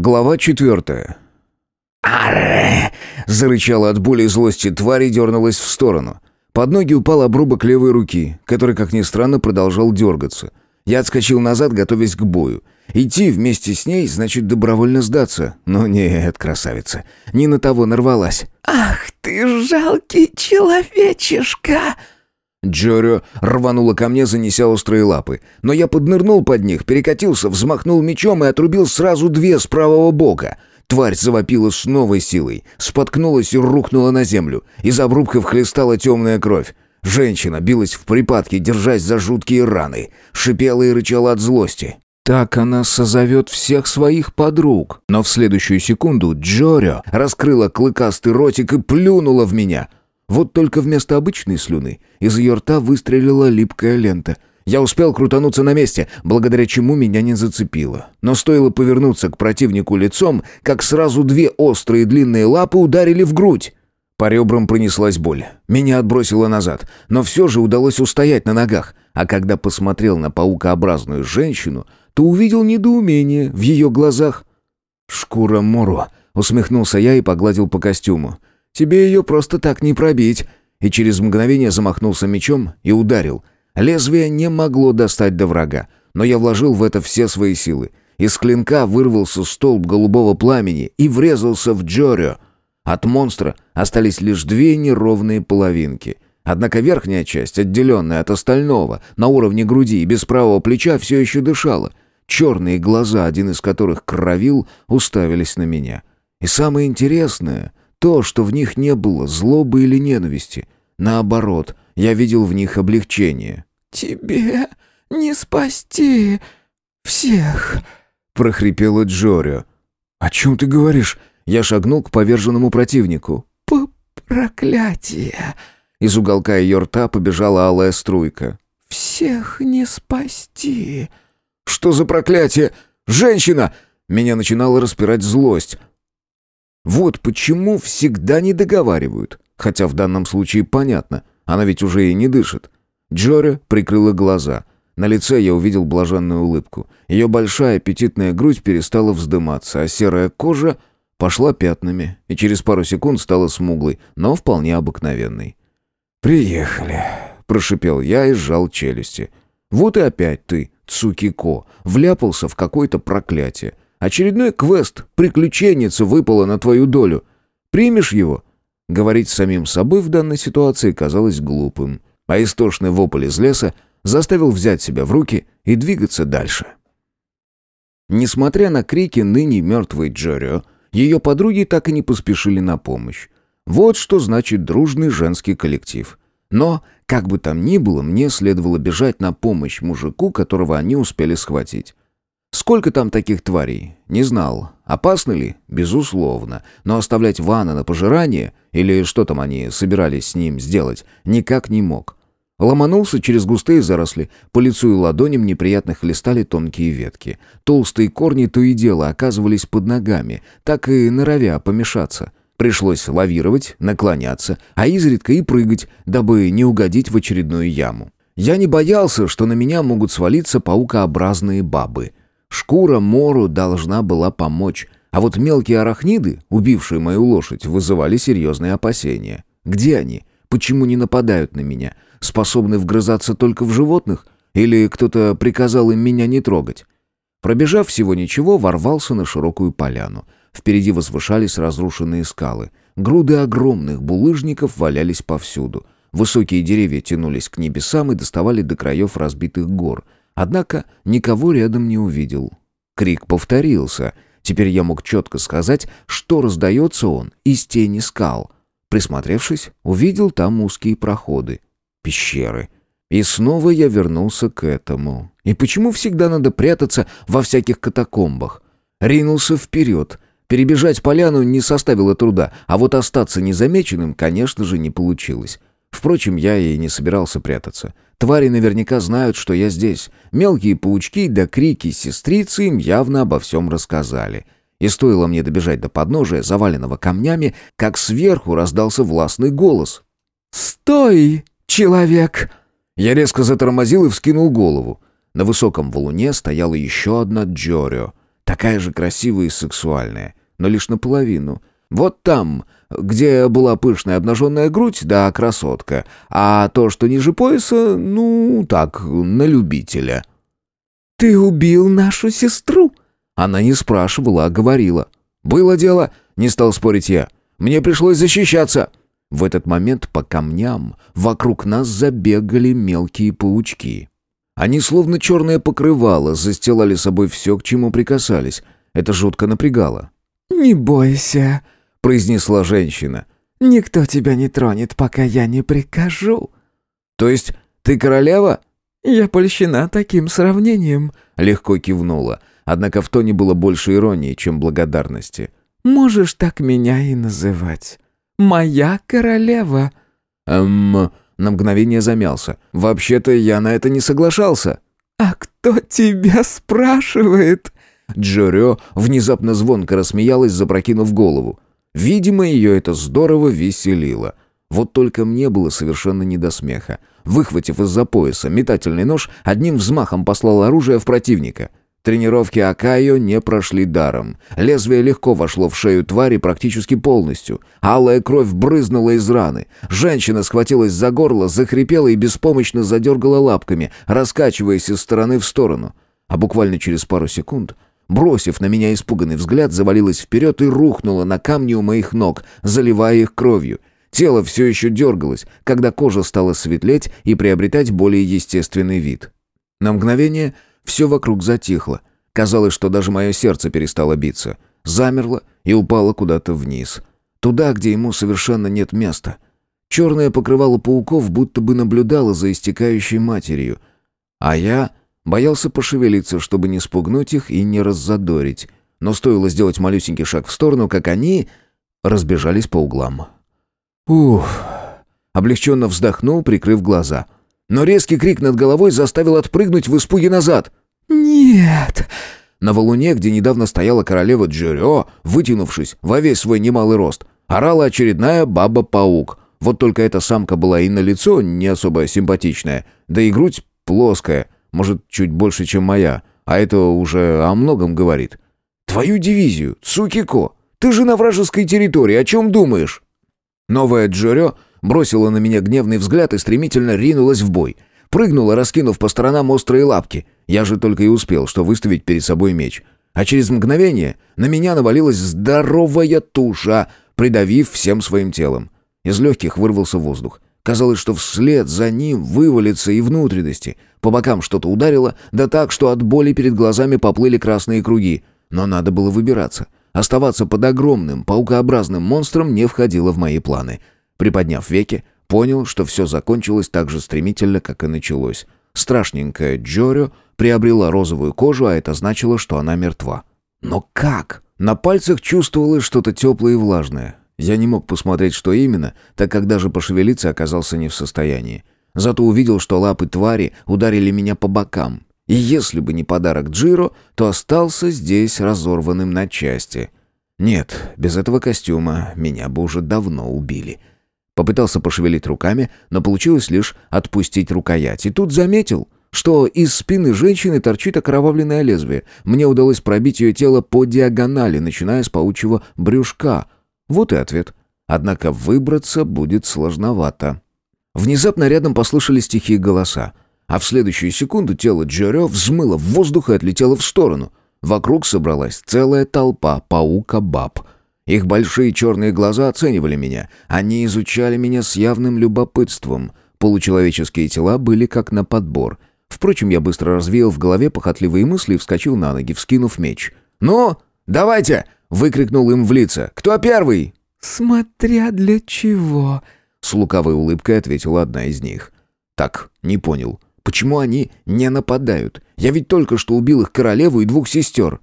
Глава четвертая. «Арре!» — зарычала от боли и злости тварь и дернулась в сторону. Под ноги упал обрубок левой руки, который, как ни странно, продолжал дергаться. Я отскочил назад, готовясь к бою. Идти вместе с ней значит добровольно сдаться. Но нет, красавица, не на того нарвалась. «Ах ты жалкий человечишка!» Джорио рванула ко мне, занеся острые лапы. Но я поднырнул под них, перекатился, взмахнул мечом и отрубил сразу две с правого бока. Тварь завопила с новой силой, споткнулась и рухнула на землю. Из обрубков хлестала темная кровь. Женщина билась в припадке, держась за жуткие раны. Шипела и рычала от злости. Так она созовет всех своих подруг. Но в следующую секунду Джорио раскрыла клыкастый ротик и плюнула в меня — вот только вместо обычной слюны из ее рта выстрелила липкая лента. Я успел крутануться на месте, благодаря чему меня не зацепило. Но стоило повернуться к противнику лицом, как сразу две острые длинные лапы ударили в грудь. По ребрам пронеслась боль. Меня отбросило назад, но все же удалось устоять на ногах. А когда посмотрел на паукообразную женщину, то увидел недоумение в ее глазах. «Шкура Мору», — усмехнулся я и погладил по костюму. Тебе ее просто так не пробить». И через мгновение замахнулся мечом и ударил. Лезвие не могло достать до врага, но я вложил в это все свои силы. Из клинка вырвался столб голубого пламени и врезался в Джорио. От монстра остались лишь две неровные половинки. Однако верхняя часть, отделенная от остального, на уровне груди и без правого плеча, все еще дышала. Черные глаза, один из которых кровил, уставились на меня. И самое интересное, то, что в них не было злобы или ненависти. Наоборот, я видел в них облегчение. «Тебе не спасти всех», — прохрипела Джорио. «О чем ты говоришь?» Я шагнул к поверженному противнику. П «Проклятие!» Из уголка ее рта побежала алая струйка. «Всех не спасти!» «Что за проклятие? Женщина!» Меня начинала распирать злость. Вот почему всегда не договаривают. Хотя в данном случае понятно, она ведь уже и не дышит. Джори прикрыла глаза. На лице я увидел блаженную улыбку. Ее большая аппетитная грудь перестала вздыматься, а серая кожа пошла пятнами и через пару секунд стала смуглой, но вполне обыкновенной. «Приехали», — прошипел я и сжал челюсти. «Вот и опять ты, Цукико, вляпался в какое-то проклятие. Очередной квест, приключенница выпала на твою долю. Примешь его?» Говорить с самим собой в данной ситуации казалось глупым, а истошный вопль из леса заставил взять себя в руки и двигаться дальше. Несмотря на крики ныне мертвой Джорио, ее подруги так и не поспешили на помощь. Вот что значит дружный женский коллектив. Но, как бы там ни было, мне следовало бежать на помощь мужику, которого они успели схватить. Сколько там таких тварей? Не знал. Опасно ли? Безусловно. Но оставлять Вана на пожирание, или что там они собирались с ним сделать, никак не мог. Ломанулся через густые заросли, по лицу и ладоням неприятно хлестали тонкие ветки. Толстые корни то и дело оказывались под ногами, так и норовя помешаться. Пришлось лавировать, наклоняться, а изредка и прыгать, дабы не угодить в очередную яму. Я не боялся, что на меня могут свалиться паукообразные бабы — Шкура Мору должна была помочь, а вот мелкие арахниды, убившие мою лошадь, вызывали серьезные опасения. Где они? Почему не нападают на меня? Способны вгрызаться только в животных? Или кто-то приказал им меня не трогать? Пробежав всего ничего, ворвался на широкую поляну. Впереди возвышались разрушенные скалы. Груды огромных булыжников валялись повсюду. Высокие деревья тянулись к небесам и доставали до краев разбитых гор — Однако никого рядом не увидел. Крик повторился. Теперь я мог четко сказать, что раздается он из тени скал. Присмотревшись, увидел там узкие проходы. Пещеры. И снова я вернулся к этому. И почему всегда надо прятаться во всяких катакомбах? Ринулся вперед. Перебежать поляну не составило труда, а вот остаться незамеченным, конечно же, не получилось. Впрочем, я и не собирался прятаться. Твари наверняка знают, что я здесь. Мелкие паучки да крики сестрицы им явно обо всем рассказали. И стоило мне добежать до подножия, заваленного камнями, как сверху раздался властный голос. «Стой, человек!» Я резко затормозил и вскинул голову. На высоком валуне стояла еще одна Джорио. такая же красивая и сексуальная, но лишь наполовину. Вот там, где была пышная обнаженная грудь, да, красотка, а то, что ниже пояса, ну, так, на любителя. «Ты убил нашу сестру?» Она не спрашивала, а говорила. «Было дело», — не стал спорить я. «Мне пришлось защищаться». В этот момент по камням вокруг нас забегали мелкие паучки. Они словно черное покрывало застилали собой все, к чему прикасались. Это жутко напрягало. «Не бойся», — произнесла женщина. «Никто тебя не тронет, пока я не прикажу». «То есть ты королева?» «Я польщена таким сравнением», — легко кивнула. Однако в тоне было больше иронии, чем благодарности. «Можешь так меня и называть моя королева». «Эм...» На мгновение замялся. «Вообще-то я на это не соглашался». «А кто тебя спрашивает?» Джорё внезапно звонко рассмеялась, запрокинув голову. Видимо, ее это здорово веселило. Вот только мне было совершенно не до смеха. Выхватив из-за пояса метательный нож, одним взмахом послал оружие в противника. Тренировки Акайо не прошли даром. Лезвие легко вошло в шею твари практически полностью. Алая кровь брызнула из раны. Женщина схватилась за горло, захрипела и беспомощно задергала лапками, раскачиваясь из стороны в сторону. А буквально через пару секунд, бросив на меня испуганный взгляд, завалилась вперед и рухнула на камни у моих ног, заливая их кровью. Тело все еще дергалось, когда кожа стала светлеть и приобретать более естественный вид. На мгновение все вокруг затихло. Казалось, что даже мое сердце перестало биться. Замерло и упало куда-то вниз. Туда, где ему совершенно нет места. Черное покрывало пауков будто бы наблюдало за истекающей матерью. А я боялся пошевелиться, чтобы не спугнуть их и не раззадорить. Но стоило сделать малюсенький шаг в сторону, как они разбежались по углам. Ух! Облегченно вздохнул, прикрыв глаза. Но резкий крик над головой заставил отпрыгнуть в испуге назад. «Нет!» На валуне, где недавно стояла королева Джерё, вытянувшись во весь свой немалый рост, орала очередная баба-паук. Вот только эта самка была и на лицо не особо симпатичная, да и грудь плоская, может, чуть больше, чем моя, а это уже о многом говорит. «Твою дивизию, Цукико! Ты же на вражеской территории, о чем думаешь?» Новая Джерё бросила на меня гневный взгляд и стремительно ринулась в бой — Прыгнула, раскинув по сторонам острые лапки. Я же только и успел, что выставить перед собой меч. А через мгновение на меня навалилась здоровая туша, придавив всем своим телом. Из легких вырвался воздух. Казалось, что вслед за ним вывалится и внутренности. По бокам что-то ударило, да так, что от боли перед глазами поплыли красные круги. Но надо было выбираться. Оставаться под огромным, паукообразным монстром не входило в мои планы. Приподняв веки, Понял, что все закончилось так же стремительно, как и началось. Страшненькая Джорио приобрела розовую кожу, а это значило, что она мертва. Но как? На пальцах чувствовалось что-то теплое и влажное. Я не мог посмотреть, что именно, так как даже пошевелиться оказался не в состоянии. Зато увидел, что лапы твари ударили меня по бокам. И если бы не подарок Джиро, то остался здесь разорванным на части. Нет, без этого костюма меня бы уже давно убили. Попытался пошевелить руками, но получилось лишь отпустить рукоять. И тут заметил, что из спины женщины торчит окровавленное лезвие. Мне удалось пробить ее тело по диагонали, начиная с паучьего брюшка. Вот и ответ. Однако выбраться будет сложновато. Внезапно рядом послышались тихие голоса. А в следующую секунду тело Джерё взмыло в воздух и отлетело в сторону. Вокруг собралась целая толпа паука-баб — их большие черные глаза оценивали меня. Они изучали меня с явным любопытством. Получеловеческие тела были как на подбор. Впрочем, я быстро развеял в голове похотливые мысли и вскочил на ноги, вскинув меч. «Ну, давайте!» — выкрикнул им в лица. «Кто первый?» «Смотря для чего», — с лукавой улыбкой ответила одна из них. «Так, не понял. Почему они не нападают? Я ведь только что убил их королеву и двух сестер».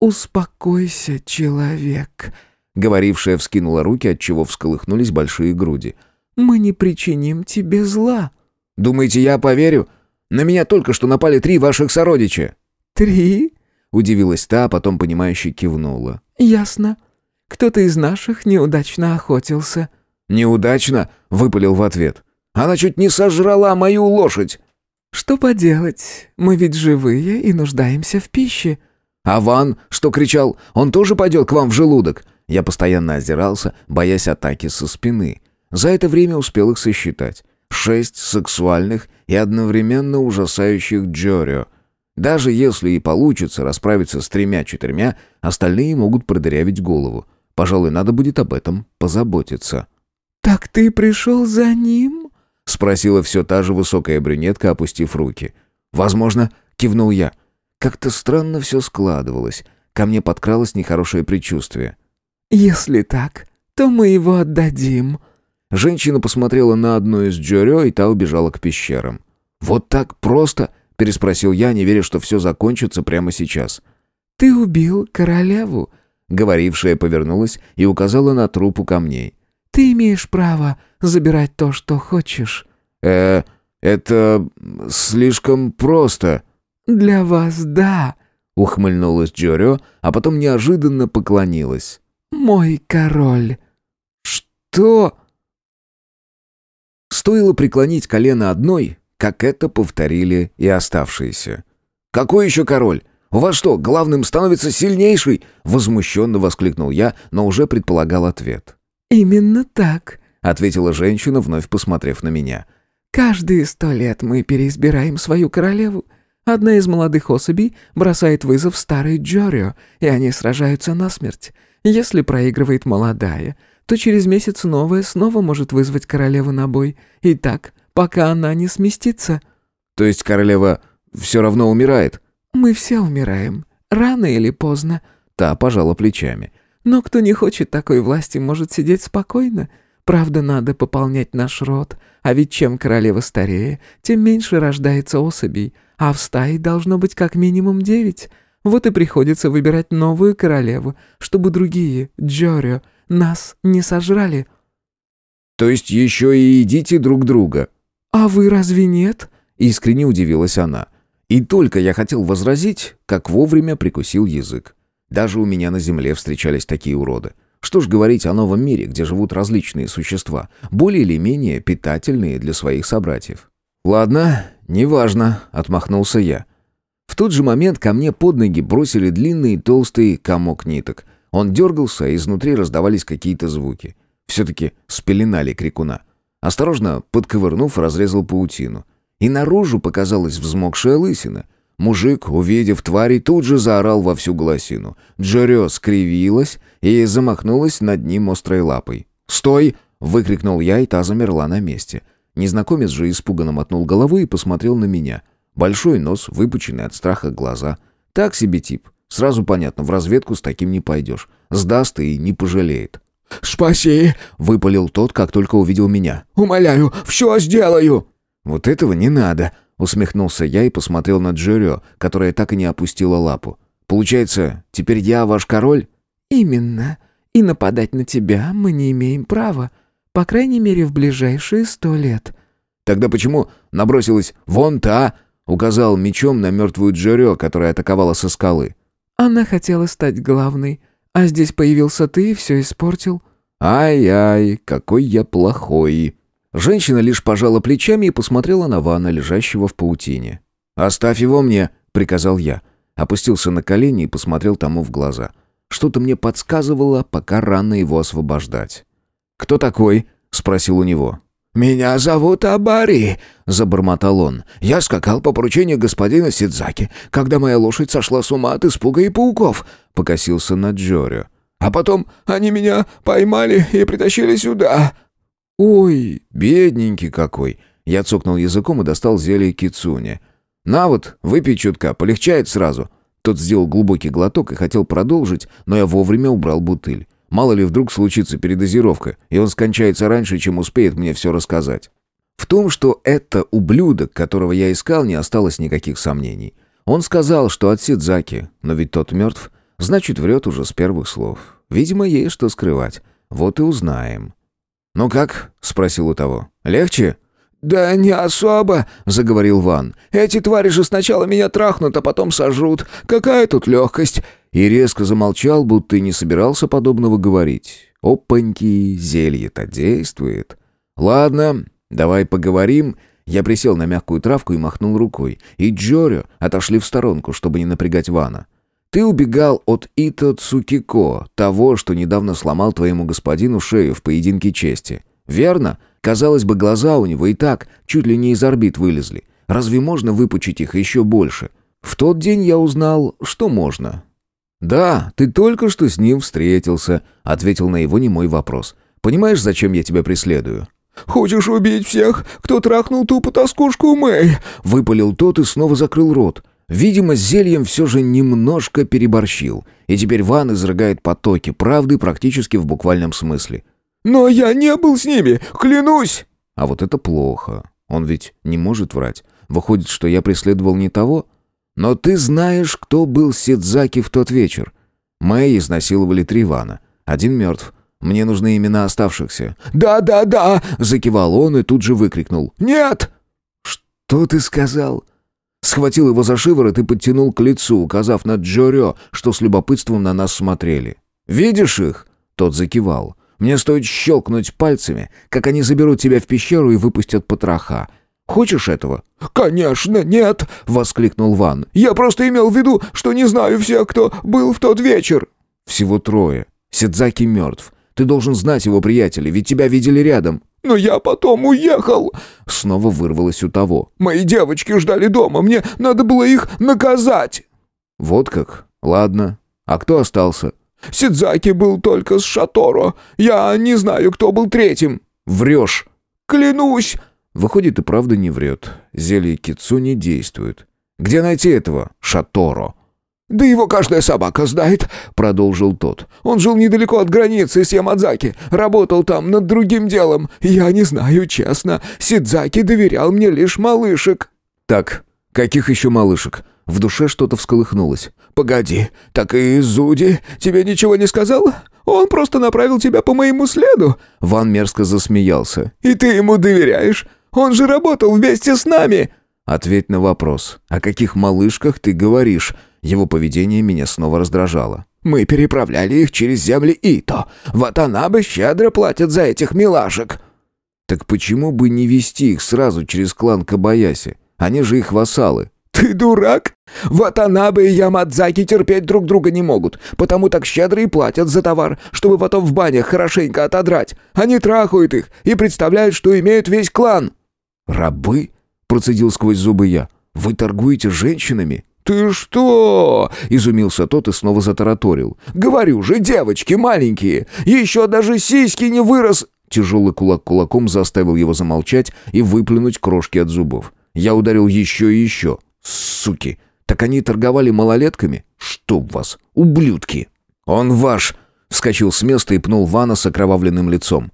«Успокойся, человек», Говорившая вскинула руки, отчего всколыхнулись большие груди. «Мы не причиним тебе зла». «Думаете, я поверю? На меня только что напали три ваших сородича». «Три?» — удивилась та, а потом понимающе кивнула. «Ясно. Кто-то из наших неудачно охотился». «Неудачно?» — выпалил в ответ. «Она чуть не сожрала мою лошадь». «Что поделать? Мы ведь живые и нуждаемся в пище». А Ван, что кричал, он тоже пойдет к вам в желудок? Я постоянно озирался, боясь атаки со спины. За это время успел их сосчитать. Шесть сексуальных и одновременно ужасающих Джорио. Даже если и получится расправиться с тремя-четырьмя, остальные могут продырявить голову. Пожалуй, надо будет об этом позаботиться. «Так ты пришел за ним?» — спросила все та же высокая брюнетка, опустив руки. «Возможно», — кивнул я. Как-то странно все складывалось. Ко мне подкралось нехорошее предчувствие. «Если так, то мы его отдадим». Женщина посмотрела на одну из Джорё, и та убежала к пещерам. «Вот так просто?» — переспросил я, не веря, что все закончится прямо сейчас. «Ты убил королеву», — говорившая повернулась и указала на труп у камней. «Ты имеешь право забирать то, что хочешь». «Э, это слишком просто». «Для вас да», — ухмыльнулась Джорё, а потом неожиданно поклонилась. «Мой король». «Что?» Стоило преклонить колено одной, как это повторили и оставшиеся. «Какой еще король? У вас что, главным становится сильнейший?» Возмущенно воскликнул я, но уже предполагал ответ. «Именно так», — ответила женщина, вновь посмотрев на меня. «Каждые сто лет мы переизбираем свою королеву. Одна из молодых особей бросает вызов старой Джорио, и они сражаются насмерть. Если проигрывает молодая, то через месяц новая снова может вызвать королеву на бой. И так, пока она не сместится». «То есть королева все равно умирает?» «Мы все умираем. Рано или поздно». Та пожала плечами. «Но кто не хочет такой власти, может сидеть спокойно. Правда, надо пополнять наш род. А ведь чем королева старее, тем меньше рождается особей. А в стае должно быть как минимум девять. Вот и приходится выбирать новую королеву, чтобы другие, Джорио, нас не сожрали». «То есть еще и едите друг друга?» «А вы разве нет?» — искренне удивилась она. И только я хотел возразить, как вовремя прикусил язык. Даже у меня на земле встречались такие уроды. Что ж говорить о новом мире, где живут различные существа, более или менее питательные для своих собратьев. «Ладно, неважно», — отмахнулся я. В тот же момент ко мне под ноги бросили длинный толстый комок ниток. Он дергался, а изнутри раздавались какие-то звуки. Все-таки спеленали крикуна. Осторожно, подковырнув, разрезал паутину. И наружу показалась взмокшая лысина. Мужик, увидев твари, тут же заорал во всю голосину. Джорё скривилась и замахнулась над ним острой лапой. «Стой!» — выкрикнул я, и та замерла на месте. Незнакомец же испуганно мотнул головой и посмотрел на меня. Большой нос, выпученный от страха глаза. Так себе тип. Сразу понятно, в разведку с таким не пойдешь. Сдаст и не пожалеет. «Спаси!» — выпалил тот, как только увидел меня. «Умоляю, все сделаю!» «Вот этого не надо!» — усмехнулся я и посмотрел на Джерё, которая так и не опустила лапу. «Получается, теперь я ваш король?» «Именно. И нападать на тебя мы не имеем права. По крайней мере, в ближайшие сто лет». «Тогда почему набросилась вон та?» — указал мечом на мертвую Джерё, которая атаковала со скалы. «Она хотела стать главной, а здесь появился ты и все испортил». «Ай-ай, какой я плохой!» Женщина лишь пожала плечами и посмотрела на Вана, лежащего в паутине. «Оставь его мне», — приказал я. Опустился на колени и посмотрел тому в глаза. Что-то мне подсказывало, пока рано его освобождать. «Кто такой?» — спросил у него. «Меня зовут Абари», — забормотал он. «Я скакал по поручению господина Сидзаки, когда моя лошадь сошла с ума от испуга и пауков», — покосился на Джорио. «А потом они меня поймали и притащили сюда». «Ой, бедненький какой!» Я цокнул языком и достал зелье кицуни. «На вот, выпей чутка, полегчает сразу». Тот сделал глубокий глоток и хотел продолжить, но я вовремя убрал бутыль. Мало ли вдруг случится передозировка, и он скончается раньше, чем успеет мне все рассказать. В том, что это ублюдок, которого я искал, не осталось никаких сомнений. Он сказал, что от Сидзаки, но ведь тот мертв, значит, врет уже с первых слов. Видимо, есть что скрывать. Вот и узнаем. «Ну как?» — спросил у того. «Легче?» «Да не особо», — заговорил Ван. «Эти твари же сначала меня трахнут, а потом сожрут. Какая тут легкость?» И резко замолчал, будто и не собирался подобного говорить. «Опаньки, зелье-то действует». «Ладно, давай поговорим». Я присел на мягкую травку и махнул рукой. И Джорио отошли в сторонку, чтобы не напрягать Вана. Ты убегал от Ито Цукико, того, что недавно сломал твоему господину шею в поединке чести. Верно? Казалось бы, глаза у него и так чуть ли не из орбит вылезли. Разве можно выпучить их еще больше? В тот день я узнал, что можно. «Да, ты только что с ним встретился», — ответил на его немой вопрос. «Понимаешь, зачем я тебя преследую?» «Хочешь убить всех, кто трахнул ту потаскушку Мэй?» — выпалил тот и снова закрыл рот. Видимо, с зельем все же немножко переборщил, и теперь Ван изрыгает потоки правды практически в буквальном смысле. «Но я не был с ними, клянусь!» А вот это плохо. Он ведь не может врать. Выходит, что я преследовал не того? Но ты знаешь, кто был Сидзаки в тот вечер. Мэй изнасиловали три Вана. Один мертв. Мне нужны имена оставшихся. «Да, да, да!» — закивал он и тут же выкрикнул. «Нет!» «Что ты сказал?» Схватил его за шиворот и подтянул к лицу, указав на Джорё, что с любопытством на нас смотрели. «Видишь их?» Тот закивал. «Мне стоит щелкнуть пальцами, как они заберут тебя в пещеру и выпустят потроха. Хочешь этого?» «Конечно, нет!» — воскликнул Ван. «Я просто имел в виду, что не знаю всех, кто был в тот вечер». «Всего трое. Сидзаки мертв. Ты должен знать его приятелей, ведь тебя видели рядом». «Но я потом уехал!» Снова вырвалось у того. «Мои девочки ждали дома, мне надо было их наказать!» «Вот как? Ладно. А кто остался?» «Сидзаки был только с Шаторо. Я не знаю, кто был третьим». «Врешь!» «Клянусь!» Выходит, и правда не врет. Зелье кицу не действует. «Где найти этого Шаторо?» «Да его каждая собака знает», — продолжил тот. «Он жил недалеко от границы с Ямадзаки, работал там над другим делом. Я не знаю, честно. Сидзаки доверял мне лишь малышек». «Так, каких еще малышек?» В душе что-то всколыхнулось. «Погоди, так и Зуди тебе ничего не сказал? Он просто направил тебя по моему следу». Ван мерзко засмеялся. «И ты ему доверяешь? Он же работал вместе с нами!» «Ответь на вопрос. О каких малышках ты говоришь?» Его поведение меня снова раздражало. «Мы переправляли их через земли Ито. Ватанабе щедро платят за этих милашек». «Так почему бы не вести их сразу через клан Кабаяси? Они же их вассалы». «Ты дурак? Ватанабе и Ямадзаки терпеть друг друга не могут, потому так щедро и платят за товар, чтобы потом в банях хорошенько отодрать. Они трахают их и представляют, что имеют весь клан». «Рабы?» — процедил сквозь зубы я. «Вы торгуете женщинами?» «Ты что?» — изумился тот и снова затараторил. «Говорю же, девочки маленькие! Еще даже сиськи не вырос!» Тяжелый кулак кулаком заставил его замолчать и выплюнуть крошки от зубов. Я ударил еще и еще. «Суки! Так они торговали малолетками? Чтоб вас, ублюдки!» «Он ваш!» — вскочил с места и пнул Вана с окровавленным лицом.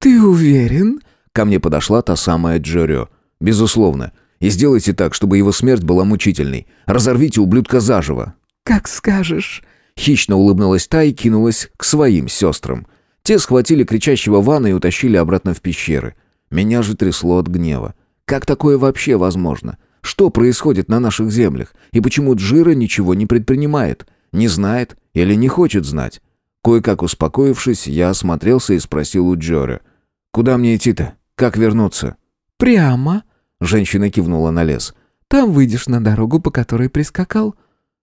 «Ты уверен?» Ко мне подошла та самая Джорё. «Безусловно. И сделайте так, чтобы его смерть была мучительной. Разорвите ублюдка заживо». «Как скажешь». Хищно улыбнулась та и кинулась к своим сестрам. Те схватили кричащего Вана и утащили обратно в пещеры. Меня же трясло от гнева. Как такое вообще возможно? Что происходит на наших землях? И почему Джира ничего не предпринимает? Не знает или не хочет знать? Кое-как успокоившись, я осмотрелся и спросил у Джора. «Куда мне идти-то? Как вернуться?» «Прямо», Женщина кивнула на лес. «Там выйдешь на дорогу, по которой прискакал».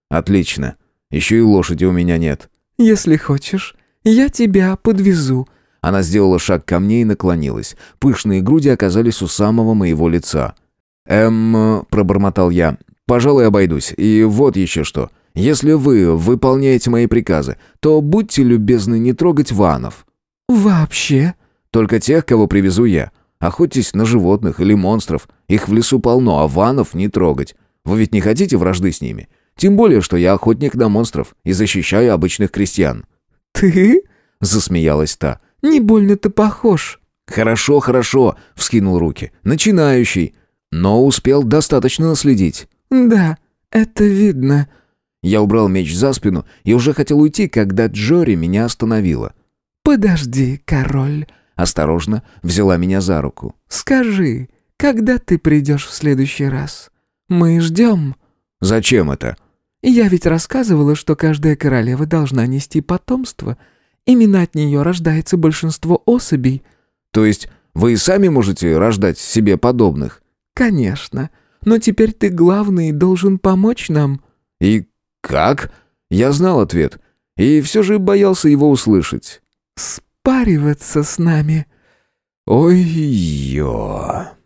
«Отлично. Еще и лошади у меня нет». «Если хочешь, я тебя подвезу». Она сделала шаг ко мне и наклонилась. Пышные груди оказались у самого моего лица. «Эм...» — пробормотал я. «Пожалуй, обойдусь. И вот еще что. Если вы выполняете мои приказы, то будьте любезны не трогать ванов». «Вообще?» «Только тех, кого привезу я. Охотьтесь на животных или монстров. Их в лесу полно, а ванов не трогать. Вы ведь не хотите вражды с ними? Тем более, что я охотник на монстров и защищаю обычных крестьян». «Ты?» — засмеялась та. «Не больно-то похож». «Хорошо, хорошо», — вскинул руки. «Начинающий». Но успел достаточно наследить. «Да, это видно». Я убрал меч за спину и уже хотел уйти, когда Джори меня остановила. «Подожди, король», Осторожно взяла меня за руку. «Скажи, когда ты придешь в следующий раз? Мы ждем». «Зачем это?» «Я ведь рассказывала, что каждая королева должна нести потомство. Именно от нее рождается большинство особей». «То есть вы и сами можете рождать себе подобных?» «Конечно. Но теперь ты главный и должен помочь нам». «И как?» Я знал ответ, и все же боялся его услышать. «Спариваться с нами?» «Ой-ё!»